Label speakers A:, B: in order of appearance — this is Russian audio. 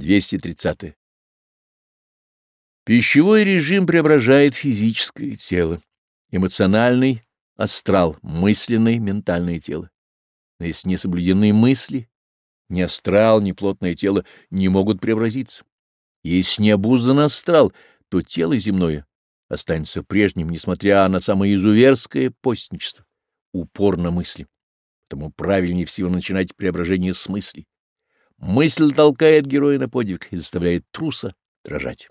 A: 230. Пищевой режим преображает физическое тело, эмоциональный астрал, мысленный, ментальное тело. Но если не соблюдены мысли, ни астрал, ни плотное тело не могут преобразиться. Если не обуздан астрал, то тело земное останется прежним, несмотря на самое изуверское постничество, упор на мысли. Поэтому правильнее всего начинать преображение с мыслей. Мысль толкает героя на подвиг и заставляет труса дрожать.